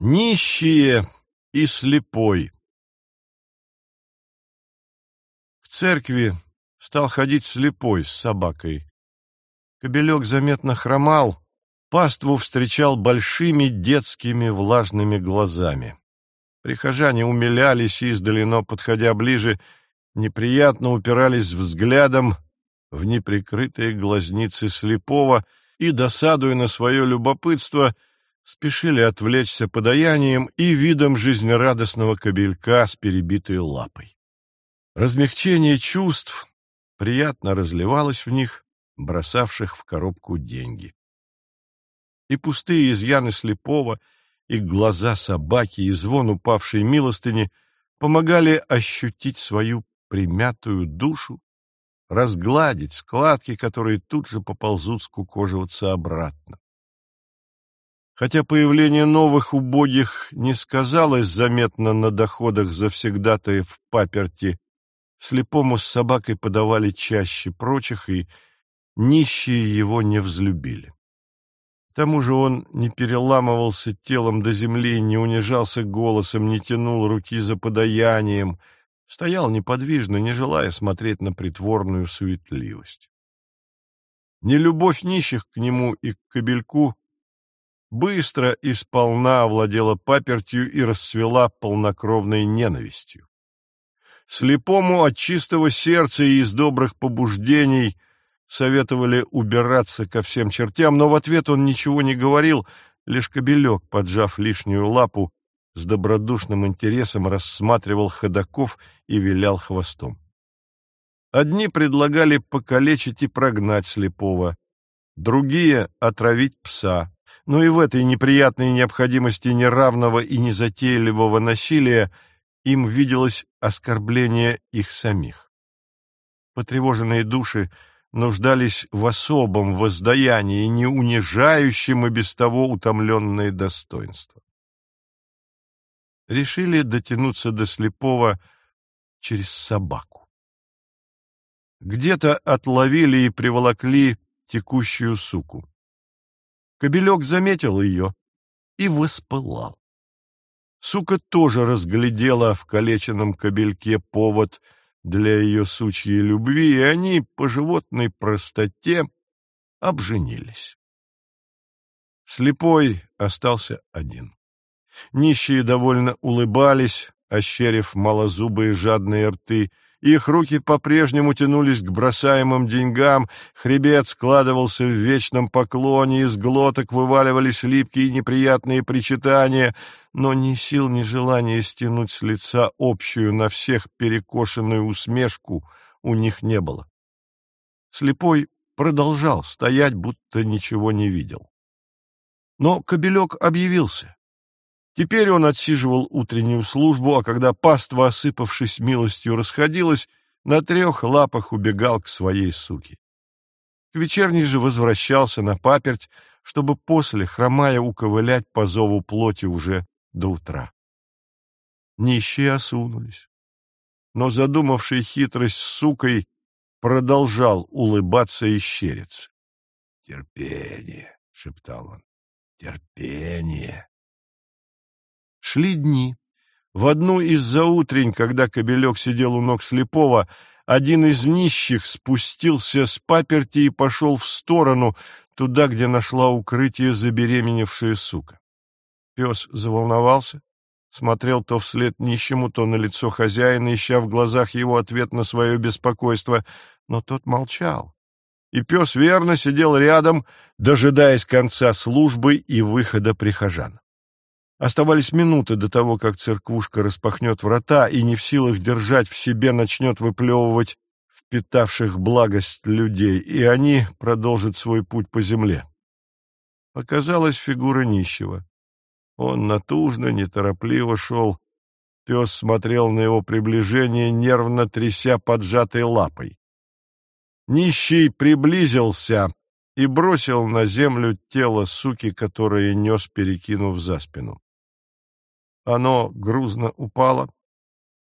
Нищие и слепой К церкви стал ходить слепой с собакой. Кобелек заметно хромал, паству встречал большими детскими влажными глазами. Прихожане умилялись издали, но, подходя ближе, неприятно упирались взглядом в неприкрытые глазницы слепого и, досадуя на свое любопытство, — спешили отвлечься подаянием и видом жизнерадостного кобелька с перебитой лапой. Размягчение чувств приятно разливалось в них, бросавших в коробку деньги. И пустые изъяны слепого, и глаза собаки, и звон упавшей милостыни помогали ощутить свою примятую душу, разгладить складки, которые тут же поползут скукоживаться обратно. Хотя появление новых убогих не сказалось заметно на доходах завсегдатаев в паперти, слепому с собакой подавали чаще прочих, и нищие его не взлюбили. К тому же он не переламывался телом до земли, не унижался голосом, не тянул руки за подаянием, стоял неподвижно, не желая смотреть на притворную суетливость. Нелюбовь нищих к нему и к кобельку быстро и сполна овладела папертью и расцвела полнокровной ненавистью. Слепому от чистого сердца и из добрых побуждений советовали убираться ко всем чертям, но в ответ он ничего не говорил, лишь кобелек, поджав лишнюю лапу, с добродушным интересом рассматривал ходаков и вилял хвостом. Одни предлагали покалечить и прогнать слепого, другие — отравить пса, но и в этой неприятной необходимости неравного и незатейливого насилия им виделось оскорбление их самих. Потревоженные души нуждались в особом воздаянии, не унижающем и без того утомленное достоинство. Решили дотянуться до слепого через собаку. Где-то отловили и приволокли текущую суку. Кобелек заметил ее и воспылал. Сука тоже разглядела в калеченном кобельке повод для ее сучьей любви, и они по животной простоте обженились. Слепой остался один. Нищие довольно улыбались, ощерив малозубые жадные рты, их руки по-прежнему тянулись к бросаемым деньгам, хребет складывался в вечном поклоне, из глоток вываливались липкие неприятные причитания, но ни сил, ни желания стянуть с лица общую на всех перекошенную усмешку у них не было. Слепой продолжал стоять, будто ничего не видел. Но кобелек объявился. Теперь он отсиживал утреннюю службу, а когда паства, осыпавшись милостью, расходилась, на трех лапах убегал к своей суке. К вечерней же возвращался на паперть, чтобы после, хромая, уковылять по зову плоти уже до утра. Нищие осунулись. Но задумавший хитрость с сукой продолжал улыбаться и щериться. «Терпение!» — шептал он. «Терпение!» Шли дни. В одну из заутрень, когда кобелек сидел у ног слепого, один из нищих спустился с паперти и пошел в сторону, туда, где нашла укрытие забеременевшая сука. Пес заволновался, смотрел то вслед нищему, то на лицо хозяина, ища в глазах его ответ на свое беспокойство, но тот молчал. И пес верно сидел рядом, дожидаясь конца службы и выхода прихожан. Оставались минуты до того, как церквушка распахнет врата и не в силах держать в себе начнет выплевывать впитавших благость людей, и они продолжат свой путь по земле. Показалась фигура нищего. Он натужно, неторопливо шел. Пес смотрел на его приближение, нервно тряся поджатой лапой. Нищий приблизился и бросил на землю тело суки, которое нес, перекинув за спину. Оно грузно упало,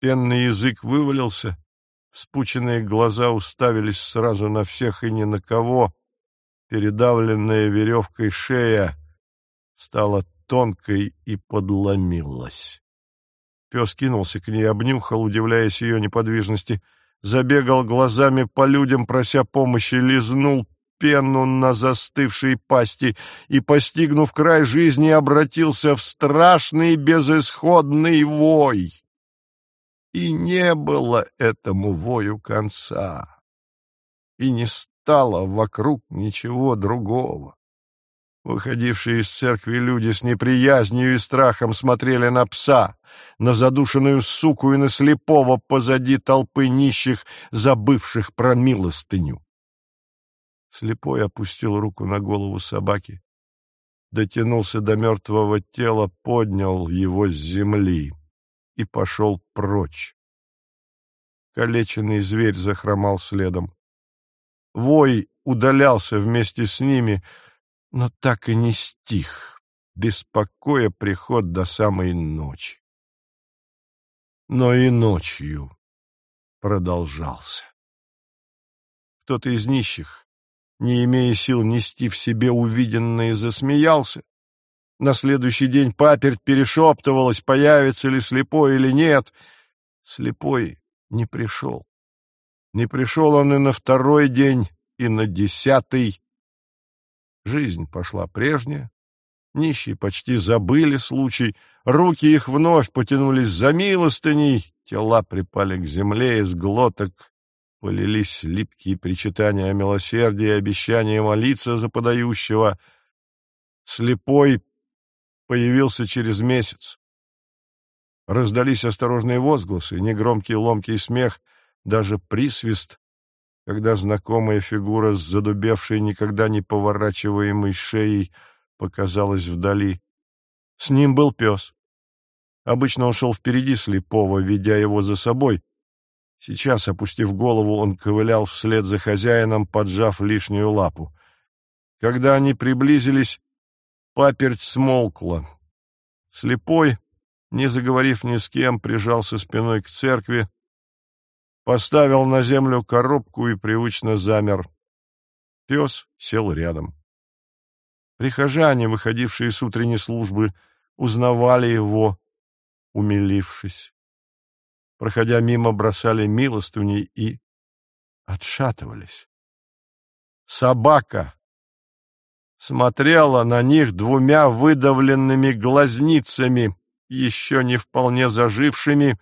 пенный язык вывалился, вспученные глаза уставились сразу на всех и ни на кого, передавленная веревкой шея стала тонкой и подломилась. Пес кинулся к ней, обнюхал, удивляясь ее неподвижности, забегал глазами по людям, прося помощи, лизнул пену на застывшей пасти и, постигнув край жизни, обратился в страшный безысходный вой. И не было этому вою конца, и не стало вокруг ничего другого. Выходившие из церкви люди с неприязнью и страхом смотрели на пса, на задушенную суку и на слепого позади толпы нищих, забывших про милостыню. Слепой опустил руку на голову собаки, дотянулся до мертвого тела, поднял его с земли и пошел прочь. Калеченный зверь захромал следом. Вой удалялся вместе с ними, но так и не стих, беспокоя приход до самой ночи. Но и ночью продолжался. Кто-то из нищих, не имея сил нести в себе увиденное, засмеялся. На следующий день паперть перешептывалась, появится ли слепой или нет. Слепой не пришел. Не пришел он и на второй день, и на десятый. Жизнь пошла прежняя. Нищие почти забыли случай. Руки их вновь потянулись за милостыней, тела припали к земле, из глоток полились липкие причитания о милосердии и обещания молиться за подающего. Слепой появился через месяц. Раздались осторожные возгласы, негромкий ломкий смех, даже присвист, когда знакомая фигура с задубевшей, никогда не поворачиваемой шеей показалась вдали. С ним был пес. Обычно он шел впереди слепого, ведя его за собой, Сейчас, опустив голову, он ковылял вслед за хозяином, поджав лишнюю лапу. Когда они приблизились, паперть смолкла. Слепой, не заговорив ни с кем, прижался спиной к церкви, поставил на землю коробку и привычно замер. Пес сел рядом. Прихожане, выходившие с утренней службы, узнавали его, умилившись проходя мимо, бросали милостыни и отшатывались. Собака смотрела на них двумя выдавленными глазницами, еще не вполне зажившими,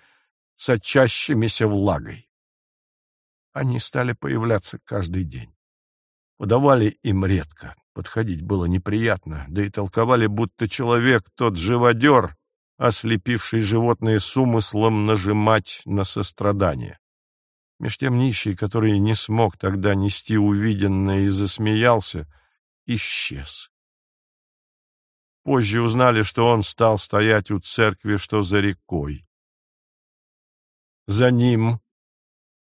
сочащимися влагой. Они стали появляться каждый день. Подавали им редко, подходить было неприятно, да и толковали, будто человек тот живодер, ослепивший животные с умыслом нажимать на сострадание. Меж тем нищий, который не смог тогда нести увиденное и засмеялся, исчез. Позже узнали, что он стал стоять у церкви, что за рекой. За ним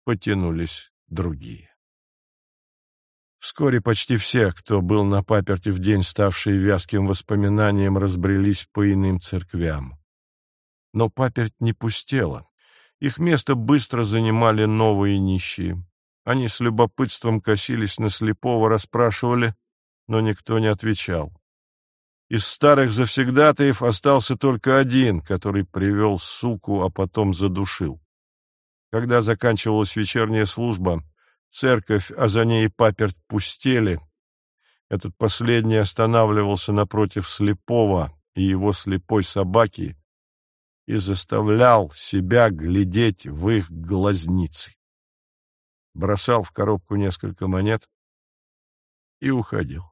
потянулись другие. Вскоре почти все, кто был на паперти в день, ставший вязким воспоминанием, разбрелись по иным церквям. Но паперть не пустела. Их место быстро занимали новые нищие. Они с любопытством косились на слепого, расспрашивали, но никто не отвечал. Из старых завсегдатаев остался только один, который привел суку, а потом задушил. Когда заканчивалась вечерняя служба, церковь, а за ней паперть пустели. Этот последний останавливался напротив слепого и его слепой собаки и заставлял себя глядеть в их глазницы. Бросал в коробку несколько монет и уходил.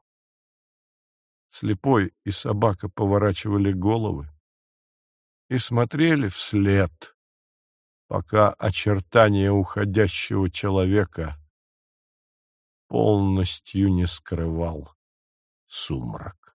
Слепой и собака поворачивали головы и смотрели вслед, пока очертания уходящего человека полностью не скрывал сумрак.